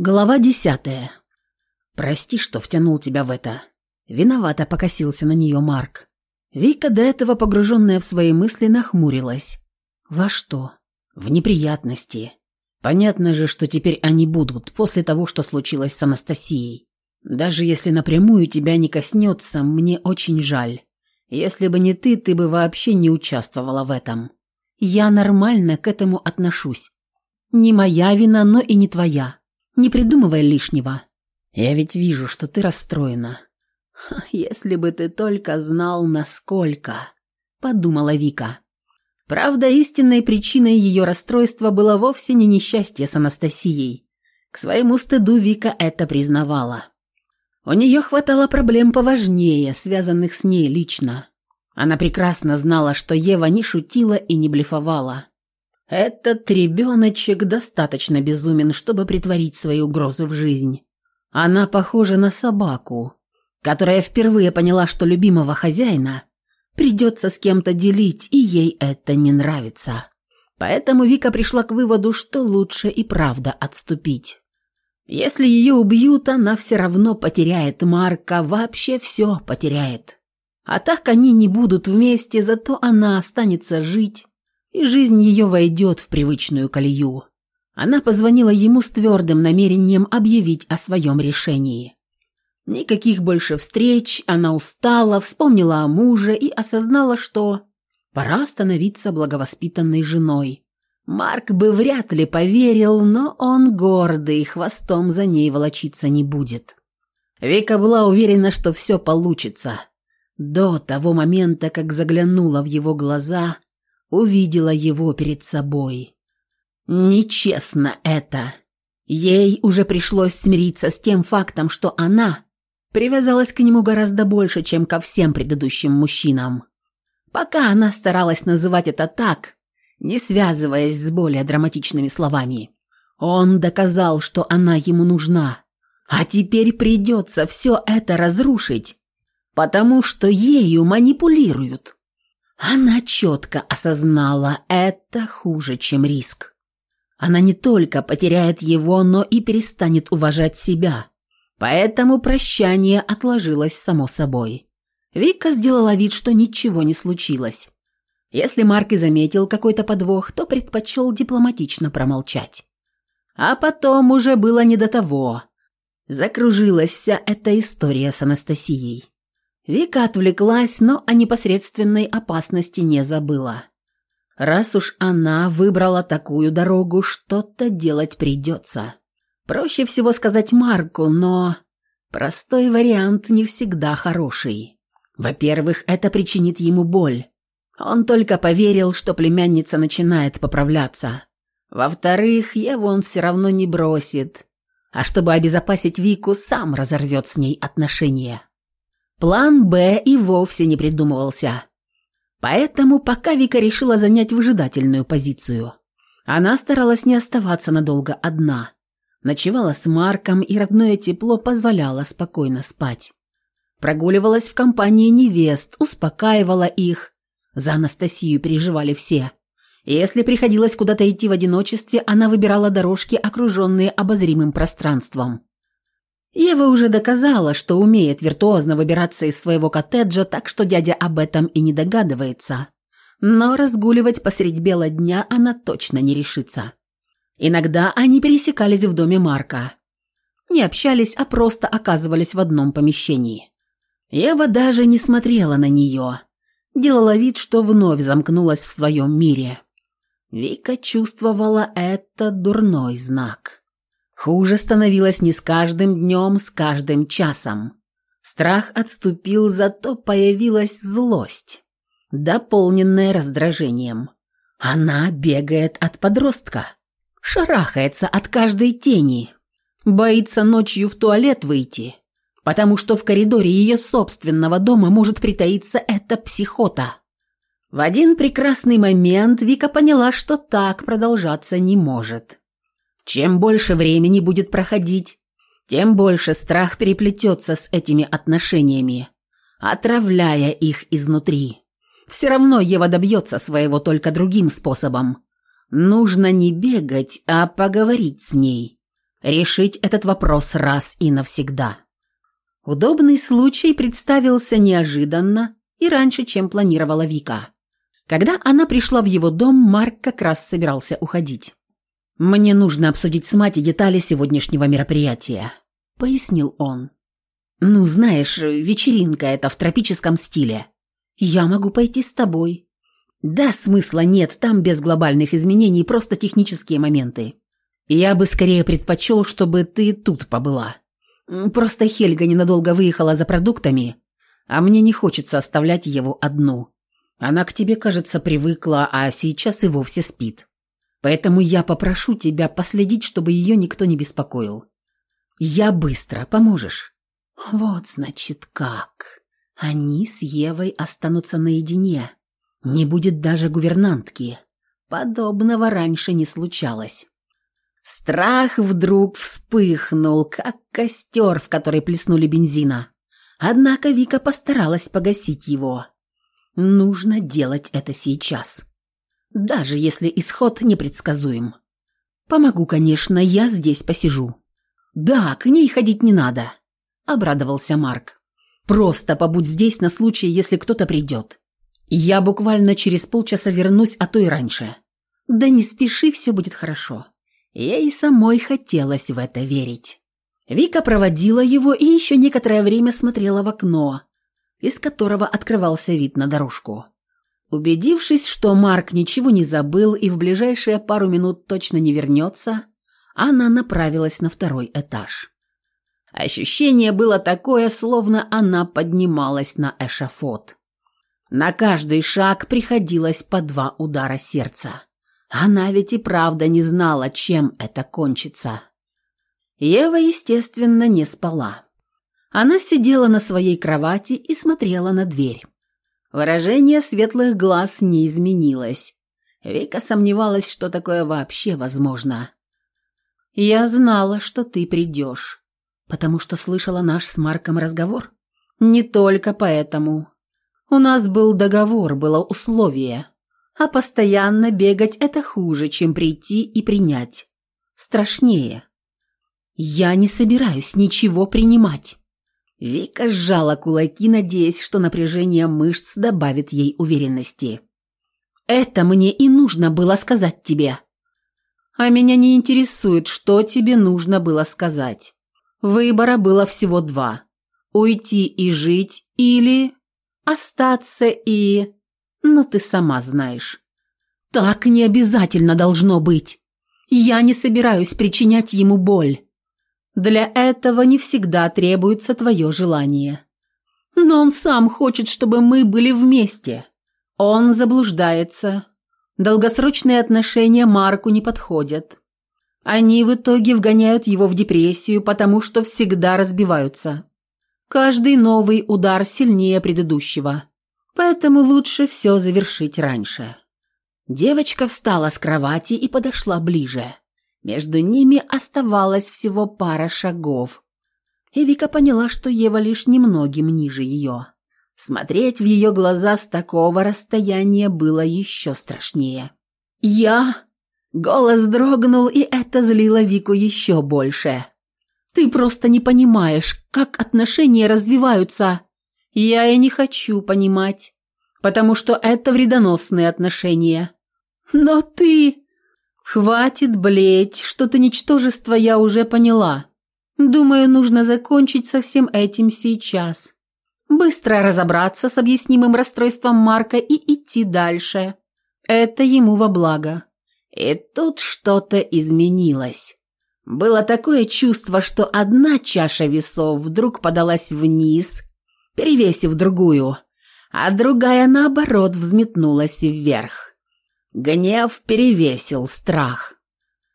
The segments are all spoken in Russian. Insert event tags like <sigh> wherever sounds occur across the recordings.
Глава десятая. «Прости, что втянул тебя в это». Виновато покосился на нее Марк. Вика, до этого погруженная в свои мысли, нахмурилась. «Во что?» «В неприятности. Понятно же, что теперь они будут, после того, что случилось с Анастасией. Даже если напрямую тебя не коснется, мне очень жаль. Если бы не ты, ты бы вообще не участвовала в этом. Я нормально к этому отношусь. Не моя вина, но и не твоя. Не придумывай лишнего. Я ведь вижу, что ты расстроена. Если бы ты только знал, насколько, подумала Вика. Правда, истинной причиной ее расстройства было вовсе не несчастье с Анастасией. К своему стыду Вика это признавала. У нее хватало проблем поважнее, связанных с ней лично. Она прекрасно знала, что Ева не шутила и не блефовала. Этот ребеночек достаточно безумен, чтобы притворить свои угрозы в жизнь. Она похожа на собаку, которая впервые поняла, что любимого хозяина придется с кем-то делить, и ей это не нравится. Поэтому Вика пришла к выводу, что лучше и правда отступить. Если ее убьют, она все равно потеряет Марка, вообще все потеряет. А так они не будут вместе, зато она останется жить и жизнь ее войдет в привычную колею. Она позвонила ему с твердым намерением объявить о своем решении. Никаких больше встреч, она устала, вспомнила о муже и осознала, что пора становиться благовоспитанной женой. Марк бы вряд ли поверил, но он гордый, хвостом за ней волочиться не будет. Вика была уверена, что все получится. До того момента, как заглянула в его глаза увидела его перед собой. Нечестно это. Ей уже пришлось смириться с тем фактом, что она привязалась к нему гораздо больше, чем ко всем предыдущим мужчинам. Пока она старалась называть это так, не связываясь с более драматичными словами. Он доказал, что она ему нужна. А теперь придется все это разрушить, потому что ею манипулируют. Она четко осознала, это хуже, чем риск. Она не только потеряет его, но и перестанет уважать себя. Поэтому прощание отложилось само собой. Вика сделала вид, что ничего не случилось. Если Марк и заметил какой-то подвох, то предпочел дипломатично промолчать. А потом уже было не до того. Закружилась вся эта история с Анастасией. Вика отвлеклась, но о непосредственной опасности не забыла. Раз уж она выбрала такую дорогу, что-то делать придется. Проще всего сказать Марку, но простой вариант не всегда хороший. Во-первых, это причинит ему боль. Он только поверил, что племянница начинает поправляться. Во-вторых, Еву он все равно не бросит. А чтобы обезопасить Вику, сам разорвет с ней отношения. План «Б» и вовсе не придумывался. Поэтому пока Вика решила занять выжидательную позицию. Она старалась не оставаться надолго одна. Ночевала с Марком, и родное тепло позволяло спокойно спать. Прогуливалась в компании невест, успокаивала их. За Анастасию переживали все. Если приходилось куда-то идти в одиночестве, она выбирала дорожки, окруженные обозримым пространством. Ева уже доказала, что умеет виртуозно выбираться из своего коттеджа, так что дядя об этом и не догадывается. Но разгуливать посредь бела дня она точно не решится. Иногда они пересекались в доме Марка. Не общались, а просто оказывались в одном помещении. Ева даже не смотрела на нее. Делала вид, что вновь замкнулась в своем мире. Вика чувствовала это дурной знак. Хуже становилось не с каждым днем, с каждым часом. Страх отступил, зато появилась злость, дополненная раздражением. Она бегает от подростка, шарахается от каждой тени, боится ночью в туалет выйти, потому что в коридоре ее собственного дома может притаиться эта психота. В один прекрасный момент Вика поняла, что так продолжаться не может. Чем больше времени будет проходить, тем больше страх переплетется с этими отношениями, отравляя их изнутри. Все равно Ева добьется своего только другим способом. Нужно не бегать, а поговорить с ней. Решить этот вопрос раз и навсегда. Удобный случай представился неожиданно и раньше, чем планировала Вика. Когда она пришла в его дом, Марк как раз собирался уходить. «Мне нужно обсудить с Мати детали сегодняшнего мероприятия», — пояснил он. «Ну, знаешь, вечеринка это в тропическом стиле. Я могу пойти с тобой». «Да, смысла нет, там без глобальных изменений, просто технические моменты. Я бы скорее предпочел, чтобы ты тут побыла. Просто Хельга ненадолго выехала за продуктами, а мне не хочется оставлять его одну. Она к тебе, кажется, привыкла, а сейчас и вовсе спит. Поэтому я попрошу тебя последить, чтобы ее никто не беспокоил. Я быстро, поможешь?» «Вот, значит, как. Они с Евой останутся наедине. Не будет даже гувернантки. Подобного раньше не случалось». Страх вдруг вспыхнул, как костер, в который плеснули бензина. Однако Вика постаралась погасить его. Нужно делать это сейчас. Даже если исход непредсказуем. Помогу, конечно, я здесь посижу. Да, к ней ходить не надо, обрадовался Марк. Просто побудь здесь на случай, если кто-то придет. Я буквально через полчаса вернусь, а то и раньше. Да не спеши, все будет хорошо. Ей самой хотелось в это верить. Вика проводила его и еще некоторое время смотрела в окно, из которого открывался вид на дорожку. Убедившись, что Марк ничего не забыл и в ближайшие пару минут точно не вернется, она направилась на второй этаж. Ощущение было такое, словно она поднималась на эшафот. На каждый шаг приходилось по два удара сердца. Она ведь и правда не знала, чем это кончится. Ева, естественно, не спала. Она сидела на своей кровати и смотрела на дверь. Выражение светлых глаз не изменилось. Вика сомневалась, что такое вообще возможно. «Я знала, что ты придешь, потому что слышала наш с Марком разговор. Не только поэтому. У нас был договор, было условие. А постоянно бегать – это хуже, чем прийти и принять. Страшнее. Я не собираюсь ничего принимать. Вика сжала кулаки, надеясь, что напряжение мышц добавит ей уверенности. «Это мне и нужно было сказать тебе». «А меня не интересует, что тебе нужно было сказать. Выбора было всего два. Уйти и жить или остаться и... Ну, ты сама знаешь». «Так не обязательно должно быть. Я не собираюсь причинять ему боль». Для этого не всегда требуется твое желание. Но он сам хочет, чтобы мы были вместе. Он заблуждается. Долгосрочные отношения Марку не подходят. Они в итоге вгоняют его в депрессию, потому что всегда разбиваются. Каждый новый удар сильнее предыдущего. Поэтому лучше все завершить раньше. Девочка встала с кровати и подошла ближе. Между ними оставалось всего пара шагов. И Вика поняла, что Ева лишь немногим ниже ее. Смотреть в ее глаза с такого расстояния было еще страшнее. «Я...» Голос дрогнул, и это злило Вику еще больше. «Ты просто не понимаешь, как отношения развиваются. Я и не хочу понимать, потому что это вредоносные отношения. Но ты...» «Хватит блеять, что-то ничтожество я уже поняла. Думаю, нужно закончить со всем этим сейчас. Быстро разобраться с объяснимым расстройством Марка и идти дальше. Это ему во благо». И тут что-то изменилось. Было такое чувство, что одна чаша весов вдруг подалась вниз, перевесив другую, а другая, наоборот, взметнулась вверх. Гнев перевесил страх.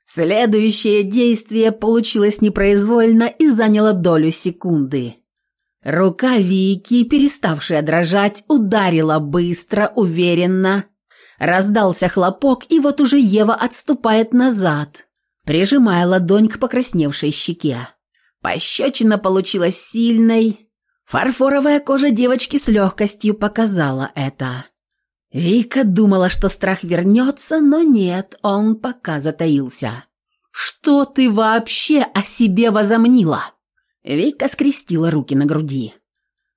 Следующее действие получилось непроизвольно и заняло долю секунды. Рука Вики, переставшая дрожать, ударила быстро, уверенно. Раздался хлопок, и вот уже Ева отступает назад, прижимая ладонь к покрасневшей щеке. Пощечина получилась сильной. Фарфоровая кожа девочки с легкостью показала это. Вика думала, что страх вернется, но нет, он пока затаился. Что ты вообще о себе возомнила?» Вика скрестила руки на груди.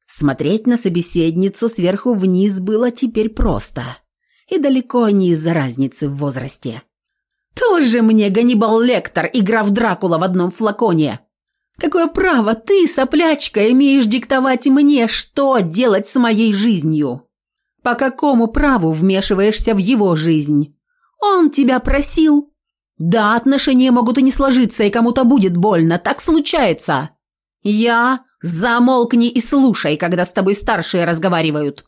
Смотреть на собеседницу сверху вниз было теперь просто. И далеко не из-за разницы в возрасте. «Тоже мне Ганнибал Лектор и граф Дракула в одном флаконе!» Какое право ты, соплячка, имеешь диктовать мне, что делать с моей жизнью? По какому праву вмешиваешься в его жизнь? Он тебя просил? Да, отношения могут и не сложиться, и кому-то будет больно, так случается. Я... Замолкни и слушай, когда с тобой старшие разговаривают.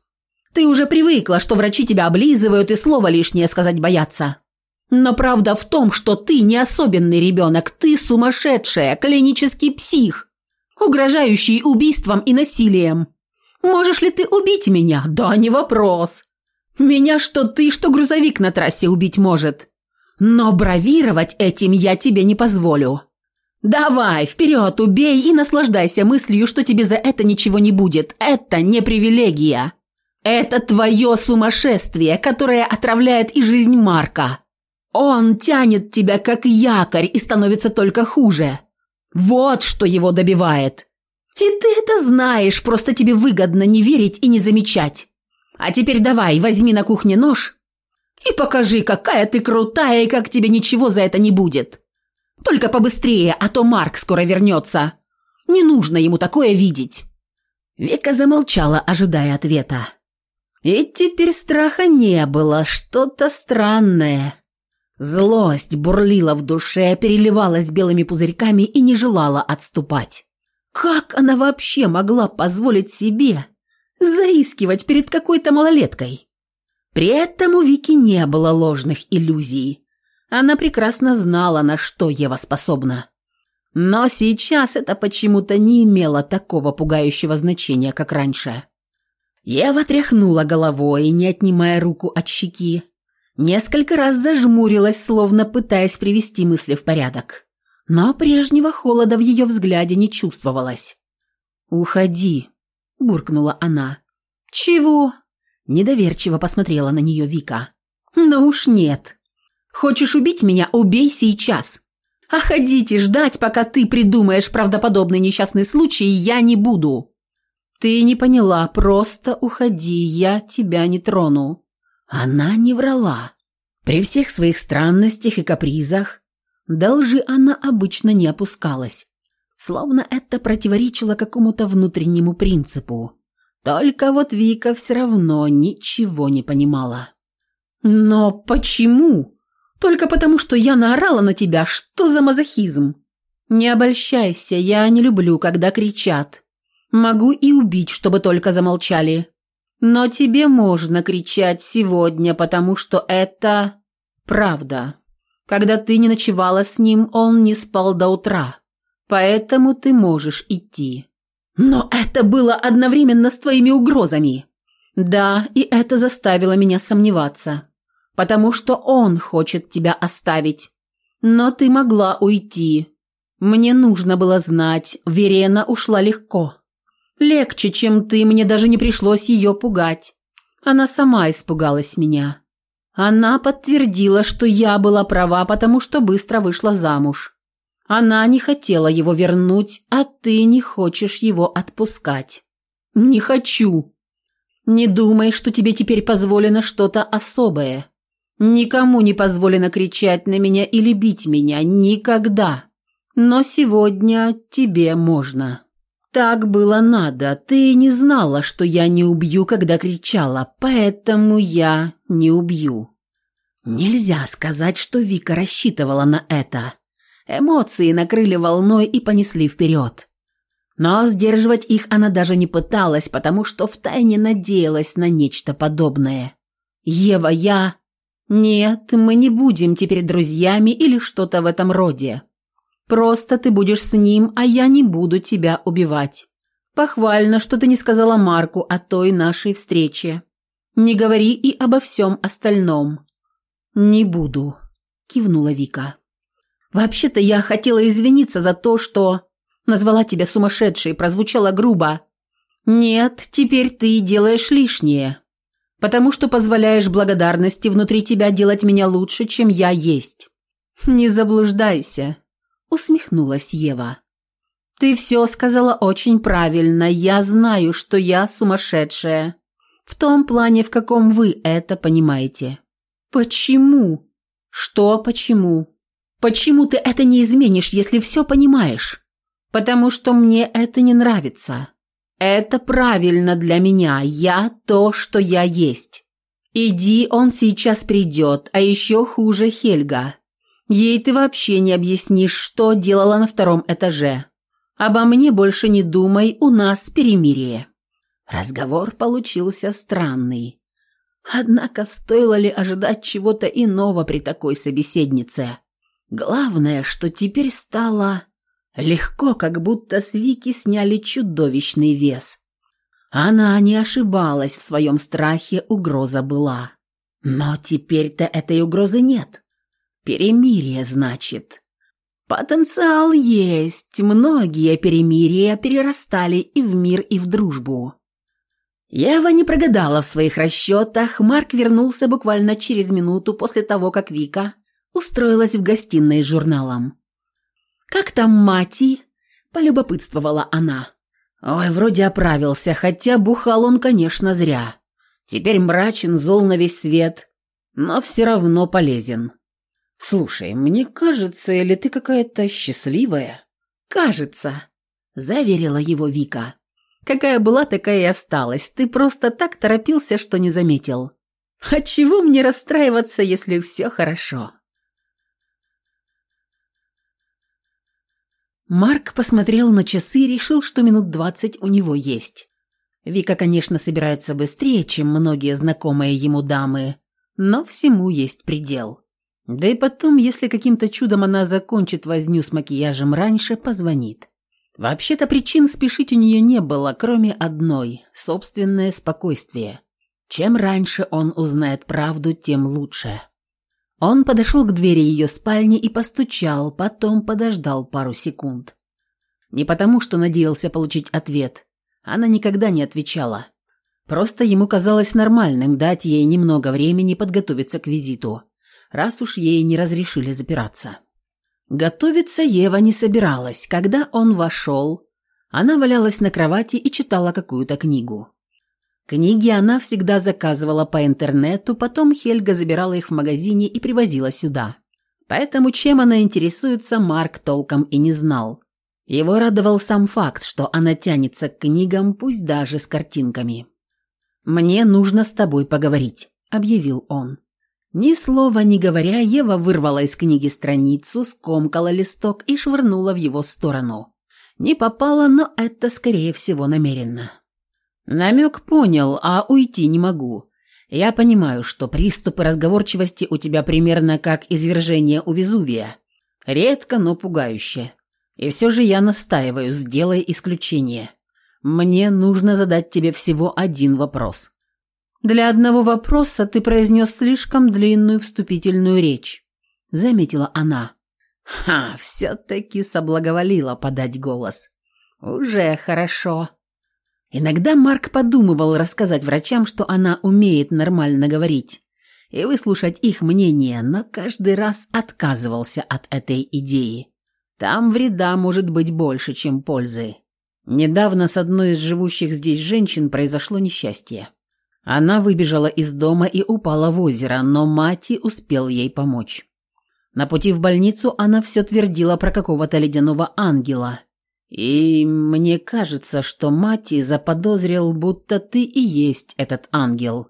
Ты уже привыкла, что врачи тебя облизывают и слово лишнее сказать боятся. Но правда в том, что ты не особенный ребенок, ты сумасшедшая, клинический псих, угрожающий убийством и насилием. Можешь ли ты убить меня? Да, не вопрос. Меня что ты, что грузовик на трассе убить может. Но бравировать этим я тебе не позволю. Давай, вперед, убей и наслаждайся мыслью, что тебе за это ничего не будет. Это не привилегия. Это твое сумасшествие, которое отравляет и жизнь Марка. Он тянет тебя как якорь и становится только хуже. Вот что его добивает. И ты это знаешь, просто тебе выгодно не верить и не замечать. А теперь давай, возьми на кухне нож и покажи, какая ты крутая и как тебе ничего за это не будет. Только побыстрее, а то Марк скоро вернется. Не нужно ему такое видеть». Вика замолчала, ожидая ответа. И теперь страха не было, что-то странное. Злость бурлила в душе, переливалась белыми пузырьками и не желала отступать. Как она вообще могла позволить себе заискивать перед какой-то малолеткой? При этом у Вики не было ложных иллюзий. Она прекрасно знала, на что Ева способна. Но сейчас это почему-то не имело такого пугающего значения, как раньше. Ева тряхнула головой, не отнимая руку от щеки, Несколько раз зажмурилась, словно пытаясь привести мысли в порядок. Но прежнего холода в ее взгляде не чувствовалось. «Уходи», – буркнула она. «Чего?» – недоверчиво посмотрела на нее Вика. «Ну уж нет. Хочешь убить меня – убей сейчас. А ходить и ждать, пока ты придумаешь правдоподобный несчастный случай, я не буду». «Ты не поняла, просто уходи, я тебя не трону». Она не врала. При всех своих странностях и капризах до лжи она обычно не опускалась, словно это противоречило какому-то внутреннему принципу. Только вот Вика все равно ничего не понимала. «Но почему? Только потому, что я наорала на тебя? Что за мазохизм?» «Не обольщайся, я не люблю, когда кричат. Могу и убить, чтобы только замолчали. Но тебе можно кричать сегодня, потому что это правда. Когда ты не ночевала с ним, он не спал до утра. Поэтому ты можешь идти. Но это было одновременно с твоими угрозами. Да, и это заставило меня сомневаться. Потому что он хочет тебя оставить. Но ты могла уйти. Мне нужно было знать, Верена ушла легко. Легче, чем ты, мне даже не пришлось ее пугать. Она сама испугалась меня. Она подтвердила, что я была права, потому что быстро вышла замуж. Она не хотела его вернуть, а ты не хочешь его отпускать. Не хочу. Не думай, что тебе теперь позволено что-то особое. Никому не позволено кричать на меня или бить меня. Никогда. Но сегодня тебе можно. Так было надо. Ты не знала, что я не убью, когда кричала, поэтому я не убью. Нельзя сказать, что Вика рассчитывала на это. Эмоции накрыли волной и понесли вперед. Но сдерживать их она даже не пыталась, потому что втайне надеялась на нечто подобное. «Ева, я...» «Нет, мы не будем теперь друзьями или что-то в этом роде. Просто ты будешь с ним, а я не буду тебя убивать. Похвально, что ты не сказала Марку о той нашей встрече. Не говори и обо всем остальном». «Не буду», – кивнула Вика. «Вообще-то я хотела извиниться за то, что назвала тебя сумасшедшей, прозвучало грубо. Нет, теперь ты делаешь лишнее, потому что позволяешь благодарности внутри тебя делать меня лучше, чем я есть. «Не заблуждайся», — усмехнулась Ева. «Ты все сказала очень правильно. Я знаю, что я сумасшедшая. В том плане, в каком вы это понимаете». «Почему?» «Что почему?» «Почему ты это не изменишь, если все понимаешь?» «Потому что мне это не нравится. Это правильно для меня. Я то, что я есть. Иди, он сейчас придет, а еще хуже Хельга. Ей ты вообще не объяснишь, что делала на втором этаже. Обо мне больше не думай, у нас перемирие». Разговор получился странный. Однако стоило ли ожидать чего-то иного при такой собеседнице? Главное, что теперь стало легко, как будто с Вики сняли чудовищный вес. Она не ошибалась в своем страхе, угроза была. Но теперь-то этой угрозы нет. Перемирие, значит. Потенциал есть, многие перемирия перерастали и в мир, и в дружбу. Ева не прогадала в своих расчетах, Марк вернулся буквально через минуту после того, как Вика устроилась в гостиной с журналом. «Как там Мати?» – полюбопытствовала она. «Ой, вроде оправился, хотя бухал он, конечно, зря. Теперь мрачен, зол на весь свет, но все равно полезен. Слушай, мне кажется, или ты какая-то счастливая?» «Кажется», – заверила его Вика. Какая была, такая и осталась. Ты просто так торопился, что не заметил. Отчего мне расстраиваться, если все хорошо?» Марк посмотрел на часы и решил, что минут двадцать у него есть. Вика, конечно, собирается быстрее, чем многие знакомые ему дамы, но всему есть предел. Да и потом, если каким-то чудом она закончит возню с макияжем раньше, позвонит. Вообще-то причин спешить у нее не было, кроме одной – собственное спокойствие. Чем раньше он узнает правду, тем лучше. Он подошел к двери ее спальни и постучал, потом подождал пару секунд. Не потому, что надеялся получить ответ. Она никогда не отвечала. Просто ему казалось нормальным дать ей немного времени подготовиться к визиту, раз уж ей не разрешили запираться. Готовиться Ева не собиралась. Когда он вошел, она валялась на кровати и читала какую-то книгу. Книги она всегда заказывала по интернету, потом Хельга забирала их в магазине и привозила сюда. Поэтому чем она интересуется, Марк толком и не знал. Его радовал сам факт, что она тянется к книгам, пусть даже с картинками. «Мне нужно с тобой поговорить», – объявил он. Ни слова не говоря, Ева вырвала из книги страницу, скомкала листок и швырнула в его сторону. Не попала, но это, скорее всего, намеренно. Намек понял, а уйти не могу. Я понимаю, что приступы разговорчивости у тебя примерно как извержение у Везувия. Редко, но пугающе. И все же я настаиваю, сделай исключение. Мне нужно задать тебе всего один вопрос. Для одного вопроса ты произнес слишком длинную вступительную речь», — заметила она. «Ха, все-таки соблаговолила подать голос. Уже хорошо». Иногда Марк подумывал рассказать врачам, что она умеет нормально говорить, и выслушать их мнение, но каждый раз отказывался от этой идеи. Там вреда может быть больше, чем пользы. Недавно с одной из живущих здесь женщин произошло несчастье. Она выбежала из дома и упала в озеро, но Мати успел ей помочь. На пути в больницу она все твердила про какого-то ледяного ангела. И мне кажется, что Мати заподозрил, будто ты и есть этот ангел.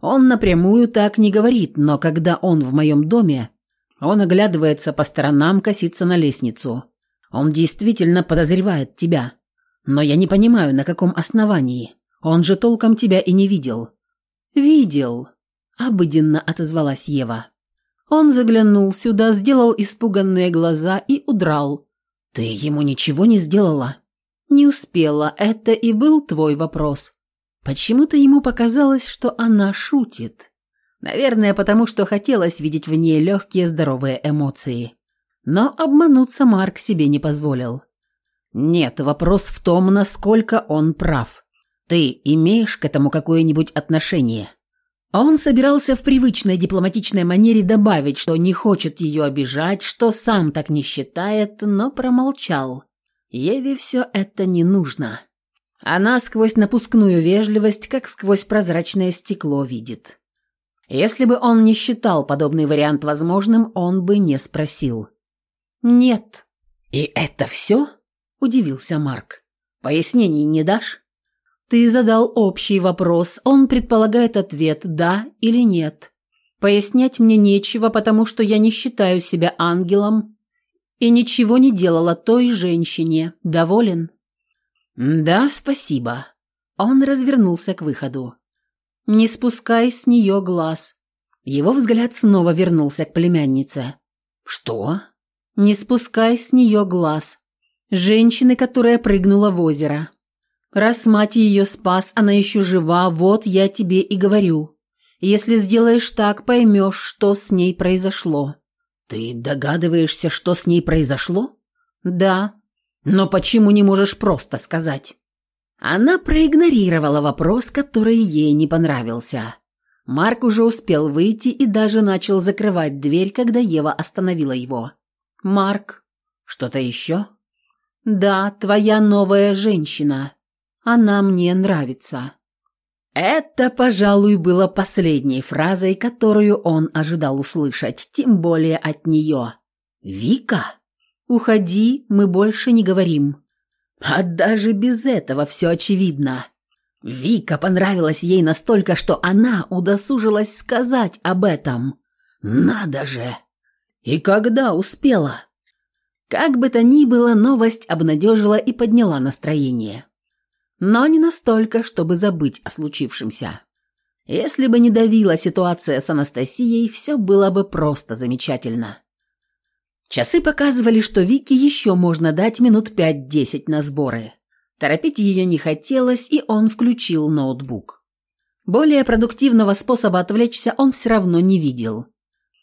Он напрямую так не говорит, но когда он в моем доме, он оглядывается по сторонам, косится на лестницу. Он действительно подозревает тебя. Но я не понимаю, на каком основании. Он же толком тебя и не видел». «Видел», — обыденно отозвалась Ева. Он заглянул сюда, сделал испуганные глаза и удрал. «Ты ему ничего не сделала?» «Не успела, это и был твой вопрос». Почему-то ему показалось, что она шутит. Наверное, потому что хотелось видеть в ней легкие здоровые эмоции. Но обмануться Марк себе не позволил. Нет, вопрос в том, насколько он прав. Ты имеешь к этому какое-нибудь отношение? Он собирался в привычной дипломатичной манере добавить, что не хочет ее обижать, что сам так не считает, но промолчал. Еве все это не нужно. Она сквозь напускную вежливость, как сквозь прозрачное стекло, видит. Если бы он не считал подобный вариант возможным, он бы не спросил. «Нет». «И это все?» – удивился Марк. «Пояснений не дашь?» Ты задал общий вопрос, он предполагает ответ «да» или «нет». Пояснять мне нечего, потому что я не считаю себя ангелом и ничего не делала той женщине. Доволен? Да, спасибо. Он развернулся к выходу. Не спускай с нее глаз. Его взгляд снова вернулся к племяннице. Что? Не спускай с нее глаз. Женщины, которая прыгнула в озеро. Раз мать ее спас, она еще жива, вот я тебе и говорю. Если сделаешь так, поймешь, что с ней произошло». «Ты догадываешься, что с ней произошло?» «Да». «Но почему не можешь просто сказать?» Она проигнорировала вопрос, который ей не понравился. Марк уже успел выйти и даже начал закрывать дверь, когда Ева остановила его. «Марк, что-то еще?» «Да, твоя новая женщина. Она мне нравится». Это, пожалуй, было последней фразой, которую он ожидал услышать, тем более от нее. «Вика? Уходи, мы больше не говорим». А даже без этого все очевидно. Вика понравилась ей настолько, что она удосужилась сказать об этом. Надо же! И когда успела? Как бы то ни было, новость обнадежила и подняла настроение но не настолько, чтобы забыть о случившемся. Если бы не давила ситуация с Анастасией, все было бы просто замечательно. Часы показывали, что Вике еще можно дать минут пять-десять на сборы. Торопить ее не хотелось, и он включил ноутбук. Более продуктивного способа отвлечься он все равно не видел.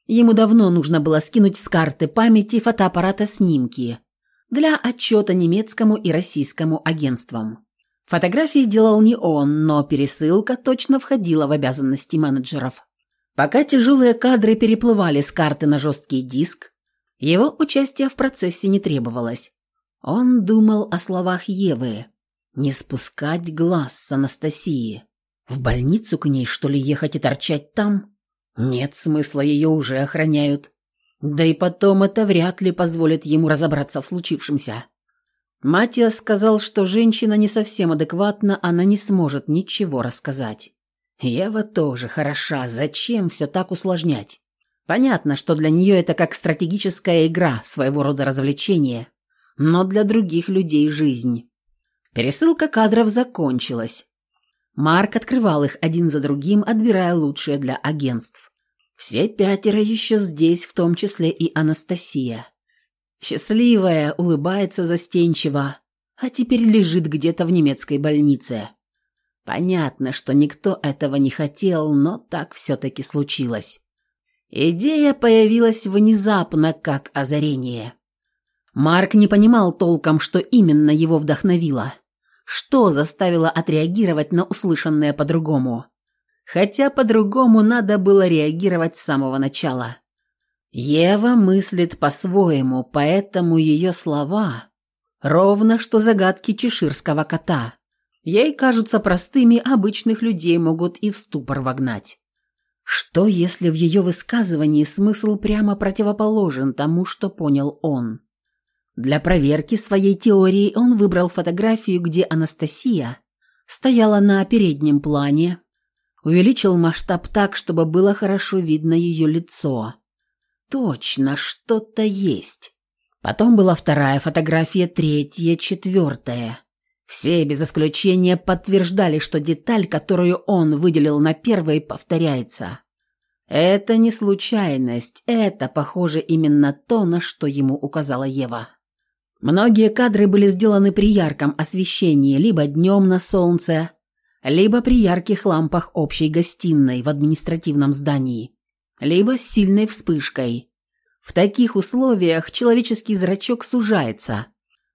Ему давно нужно было скинуть с карты памяти фотоаппарата снимки для отчета немецкому и российскому агентствам. Фотографии делал не он, но пересылка точно входила в обязанности менеджеров. Пока тяжелые кадры переплывали с карты на жесткий диск, его участие в процессе не требовалось. Он думал о словах Евы. Не спускать глаз с Анастасии. В больницу к ней, что ли, ехать и торчать там? Нет смысла, ее уже охраняют. Да и потом это вряд ли позволит ему разобраться в случившемся. Матиас сказал, что женщина не совсем адекватна, она не сможет ничего рассказать. Ева тоже хороша, зачем все так усложнять? Понятно, что для нее это как стратегическая игра, своего рода развлечение, но для других людей жизнь. Пересылка кадров закончилась. Марк открывал их один за другим, отбирая лучшие для агентств. Все пятеро еще здесь, в том числе и Анастасия. Счастливая, улыбается застенчиво, а теперь лежит где-то в немецкой больнице. Понятно, что никто этого не хотел, но так все-таки случилось. Идея появилась внезапно, как озарение. Марк не понимал толком, что именно его вдохновило. Что заставило отреагировать на услышанное по-другому. Хотя по-другому надо было реагировать с самого начала. Ева мыслит по-своему, поэтому ее слова ровно что загадки чеширского кота. Ей кажутся простыми, обычных людей могут и в ступор вогнать. Что, если в ее высказывании смысл прямо противоположен тому, что понял он? Для проверки своей теории он выбрал фотографию, где Анастасия стояла на переднем плане, увеличил масштаб так, чтобы было хорошо видно ее лицо – Точно, что-то есть. Потом была вторая фотография, третья, четвертая. Все без исключения подтверждали, что деталь, которую он выделил на первой, повторяется. Это не случайность, это, похоже, именно то, на что ему указала Ева. Многие кадры были сделаны при ярком освещении, либо днем на солнце, либо при ярких лампах общей гостиной в административном здании либо сильной вспышкой. В таких условиях человеческий зрачок сужается.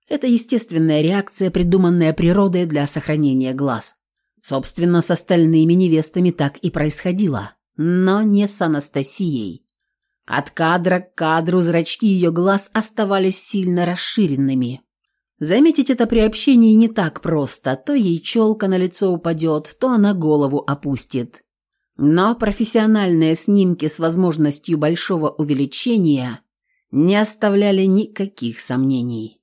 Это естественная реакция, придуманная природой для сохранения глаз. Собственно, с остальными невестами так и происходило, но не с Анастасией. От кадра к кадру зрачки ее глаз оставались сильно расширенными. Заметить это при общении не так просто, то ей челка на лицо упадет, то она голову опустит. Но профессиональные снимки с возможностью большого увеличения не оставляли никаких сомнений.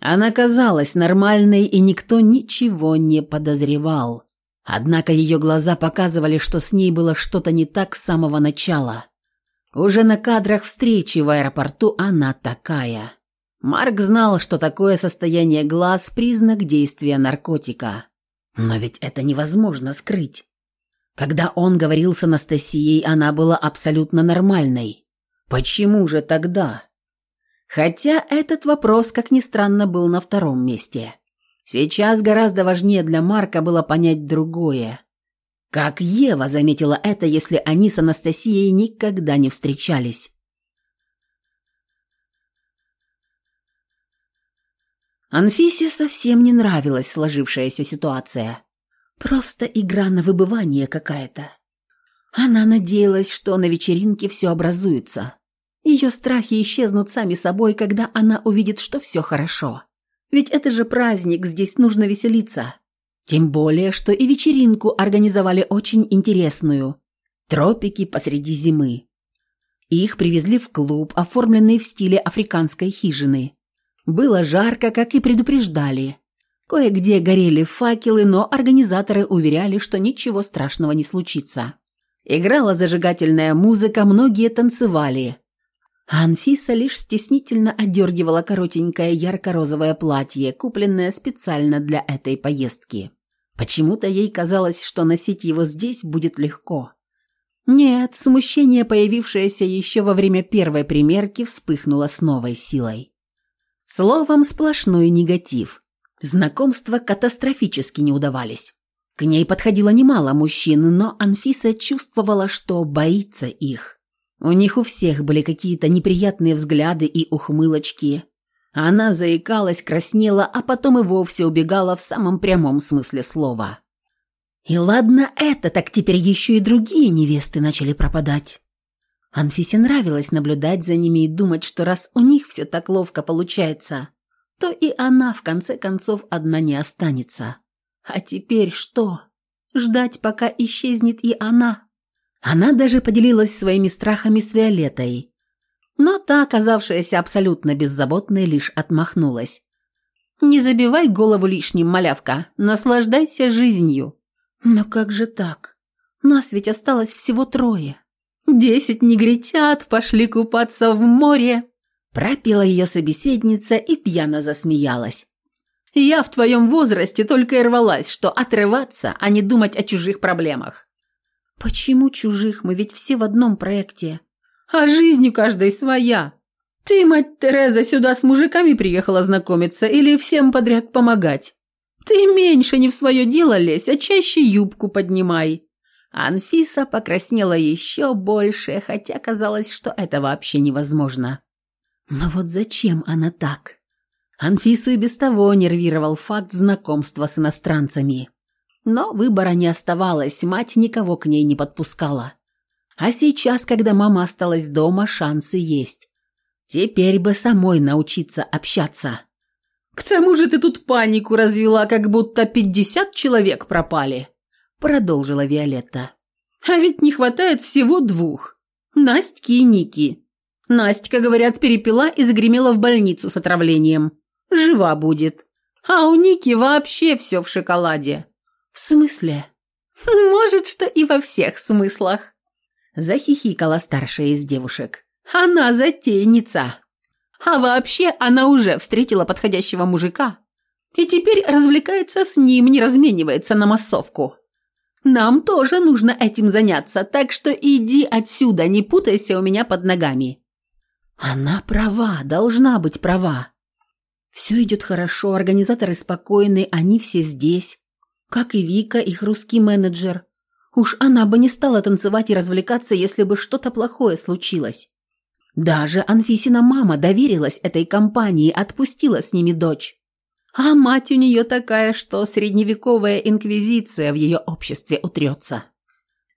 Она казалась нормальной, и никто ничего не подозревал. Однако ее глаза показывали, что с ней было что-то не так с самого начала. Уже на кадрах встречи в аэропорту она такая. Марк знал, что такое состояние глаз – признак действия наркотика. Но ведь это невозможно скрыть. Когда он говорил с Анастасией, она была абсолютно нормальной. Почему же тогда? Хотя этот вопрос, как ни странно, был на втором месте. Сейчас гораздо важнее для Марка было понять другое. Как Ева заметила это, если они с Анастасией никогда не встречались? Анфисе совсем не нравилась сложившаяся ситуация. Просто игра на выбывание какая-то. Она надеялась, что на вечеринке все образуется. Ее страхи исчезнут сами собой, когда она увидит, что все хорошо. Ведь это же праздник, здесь нужно веселиться. Тем более, что и вечеринку организовали очень интересную. Тропики посреди зимы. Их привезли в клуб, оформленный в стиле африканской хижины. Было жарко, как и предупреждали. Кое-где горели факелы, но организаторы уверяли, что ничего страшного не случится. Играла зажигательная музыка, многие танцевали. А Анфиса лишь стеснительно одергивала коротенькое ярко-розовое платье, купленное специально для этой поездки. Почему-то ей казалось, что носить его здесь будет легко. Нет, смущение, появившееся еще во время первой примерки, вспыхнуло с новой силой. Словом, сплошной негатив. Знакомства катастрофически не удавались. К ней подходило немало мужчин, но Анфиса чувствовала, что боится их. У них у всех были какие-то неприятные взгляды и ухмылочки, она заикалась, краснела, а потом и вовсе убегала в самом прямом смысле слова. И ладно это, так теперь еще и другие невесты начали пропадать. Анфисе нравилось наблюдать за ними и думать, что раз у них все так ловко получается, то и она, в конце концов, одна не останется. А теперь что? Ждать, пока исчезнет и она? Она даже поделилась своими страхами с Виолеттой, но та, оказавшаяся абсолютно беззаботной, лишь отмахнулась. «Не забивай голову лишним, малявка, наслаждайся жизнью». «Но как же так? Нас ведь осталось всего трое. Десять негритят пошли купаться в море». Пропела ее собеседница и пьяно засмеялась. «Я в твоем возрасте только и рвалась, что отрываться, а не думать о чужих проблемах». «Почему чужих? Мы ведь все в одном проекте» а жизнь у каждой своя. Ты, мать Тереза, сюда с мужиками приехала знакомиться или всем подряд помогать? Ты меньше не в свое дело лезь, а чаще юбку поднимай». Анфиса покраснела еще больше, хотя казалось, что это вообще невозможно. Но вот зачем она так? Анфису и без того нервировал факт знакомства с иностранцами. Но выбора не оставалось, мать никого к ней не подпускала. А сейчас, когда мама осталась дома, шансы есть. Теперь бы самой научиться общаться. «К тому же ты тут панику развела, как будто пятьдесят человек пропали», – продолжила Виолетта. «А ведь не хватает всего двух. Настьки и Ники. Настя, говорят, перепила и загремела в больницу с отравлением. Жива будет. А у Ники вообще все в шоколаде». «В смысле?» <laughs> «Может, что и во всех смыслах», Захихикала старшая из девушек. «Она затейница! А вообще она уже встретила подходящего мужика и теперь развлекается с ним, не разменивается на массовку. Нам тоже нужно этим заняться, так что иди отсюда, не путайся у меня под ногами». Она права, должна быть права. Все идет хорошо, организаторы спокойны, они все здесь. Как и Вика, их русский менеджер. Уж она бы не стала танцевать и развлекаться, если бы что-то плохое случилось. Даже Анфисина мама доверилась этой компании, отпустила с ними дочь. А мать у нее такая, что средневековая инквизиция в ее обществе утрется.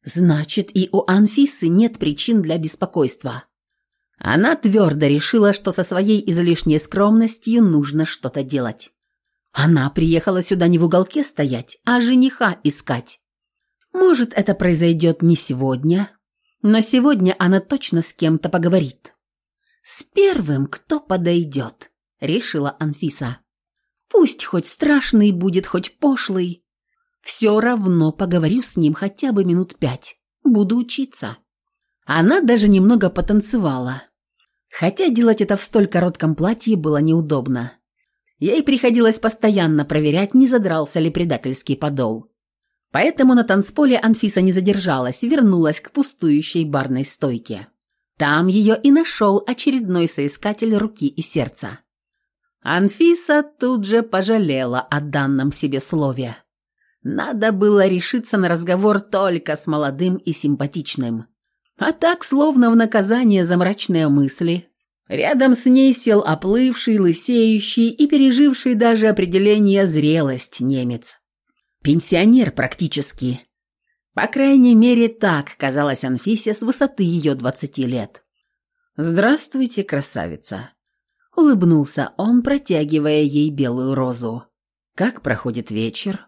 Значит, и у Анфисы нет причин для беспокойства. Она твердо решила, что со своей излишней скромностью нужно что-то делать. Она приехала сюда не в уголке стоять, а жениха искать. Может, это произойдет не сегодня, но сегодня она точно с кем-то поговорит. «С первым, кто подойдет», — решила Анфиса. «Пусть хоть страшный будет, хоть пошлый. Все равно поговорю с ним хотя бы минут пять. Буду учиться». Она даже немного потанцевала. Хотя делать это в столь коротком платье было неудобно. Ей приходилось постоянно проверять, не задрался ли предательский подол. Поэтому на танцполе Анфиса не задержалась, вернулась к пустующей барной стойке. Там ее и нашел очередной соискатель руки и сердца. Анфиса тут же пожалела о данном себе слове. Надо было решиться на разговор только с молодым и симпатичным. А так, словно в наказание за мрачные мысли, рядом с ней сел оплывший, лысеющий и переживший даже определение зрелость немец. Пенсионер практически. По крайней мере, так казалась Анфисе с высоты ее двадцати лет. «Здравствуйте, красавица!» Улыбнулся он, протягивая ей белую розу. «Как проходит вечер?»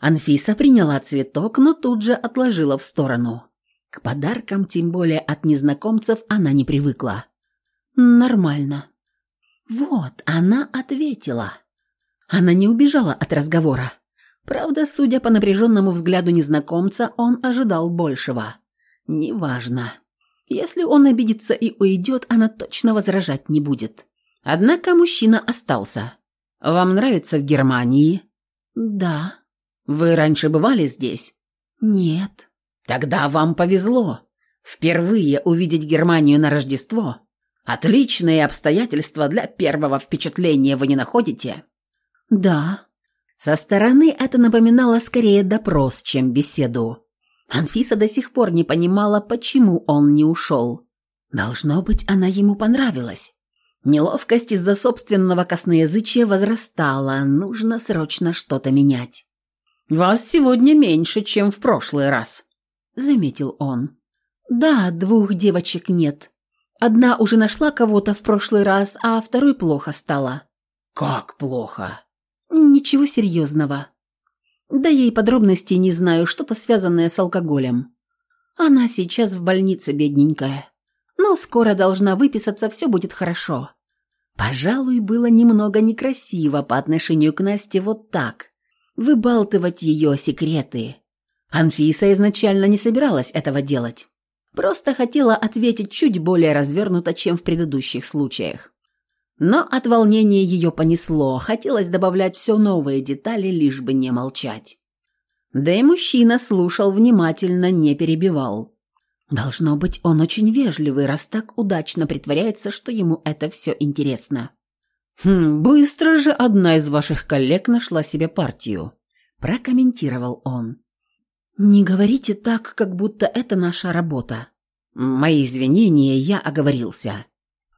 Анфиса приняла цветок, но тут же отложила в сторону. К подаркам, тем более от незнакомцев, она не привыкла. «Нормально». Вот, она ответила. Она не убежала от разговора. Правда, судя по напряженному взгляду незнакомца, он ожидал большего. Неважно. Если он обидится и уйдет, она точно возражать не будет. Однако мужчина остался. «Вам нравится в Германии?» «Да». «Вы раньше бывали здесь?» «Нет». Тогда вам повезло. Впервые увидеть Германию на Рождество. Отличные обстоятельства для первого впечатления вы не находите? Да. Со стороны это напоминало скорее допрос, чем беседу. Анфиса до сих пор не понимала, почему он не ушел. Должно быть, она ему понравилась. Неловкость из-за собственного косноязычия возрастала, нужно срочно что-то менять. «Вас сегодня меньше, чем в прошлый раз», – заметил он. «Да, двух девочек нет. Одна уже нашла кого-то в прошлый раз, а второй плохо стало». «Как плохо?» «Ничего серьезного. Да ей подробностей не знаю, что-то связанное с алкоголем. Она сейчас в больнице, бедненькая. Но скоро должна выписаться, все будет хорошо». Пожалуй, было немного некрасиво по отношению к Насте вот так. Выбалтывать ее секреты. Анфиса изначально не собиралась этого делать. Просто хотела ответить чуть более развернуто, чем в предыдущих случаях. Но от волнения ее понесло, хотелось добавлять все новые детали, лишь бы не молчать. Да и мужчина слушал внимательно, не перебивал. Должно быть, он очень вежливый, раз так удачно притворяется, что ему это все интересно. «Хм, быстро же одна из ваших коллег нашла себе партию», – прокомментировал он. «Не говорите так, как будто это наша работа». «Мои извинения, я оговорился».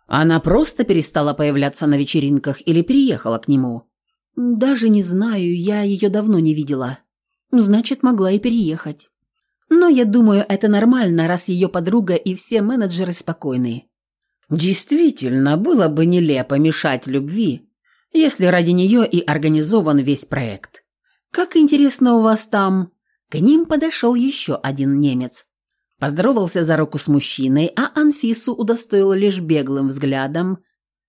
«Она просто перестала появляться на вечеринках или переехала к нему?» «Даже не знаю, я ее давно не видела. Значит, могла и переехать. Но я думаю, это нормально, раз ее подруга и все менеджеры спокойны». «Действительно, было бы нелепо мешать любви, если ради нее и организован весь проект. Как интересно у вас там...» К ним подошел еще один немец. Поздоровался за руку с мужчиной, а Анфису удостоил лишь беглым взглядом,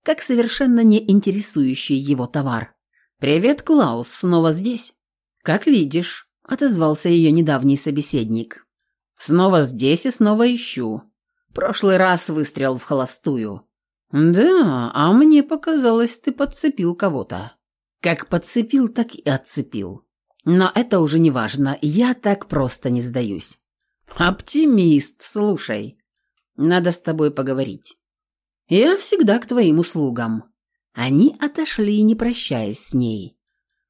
как совершенно не интересующий его товар. «Привет, Клаус, снова здесь?» «Как видишь», — отозвался ее недавний собеседник. «Снова здесь и снова ищу. Прошлый раз выстрел в холостую». «Да, а мне показалось, ты подцепил кого-то». «Как подцепил, так и отцепил. Но это уже не важно, я так просто не сдаюсь. Оптимист, слушай. Надо с тобой поговорить. Я всегда к твоим услугам. Они отошли, не прощаясь с ней.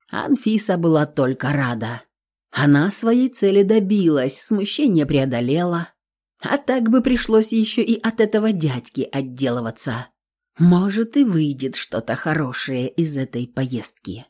Анфиса была только рада. Она своей цели добилась, смущение преодолела. А так бы пришлось еще и от этого дядьки отделываться. Может, и выйдет что-то хорошее из этой поездки.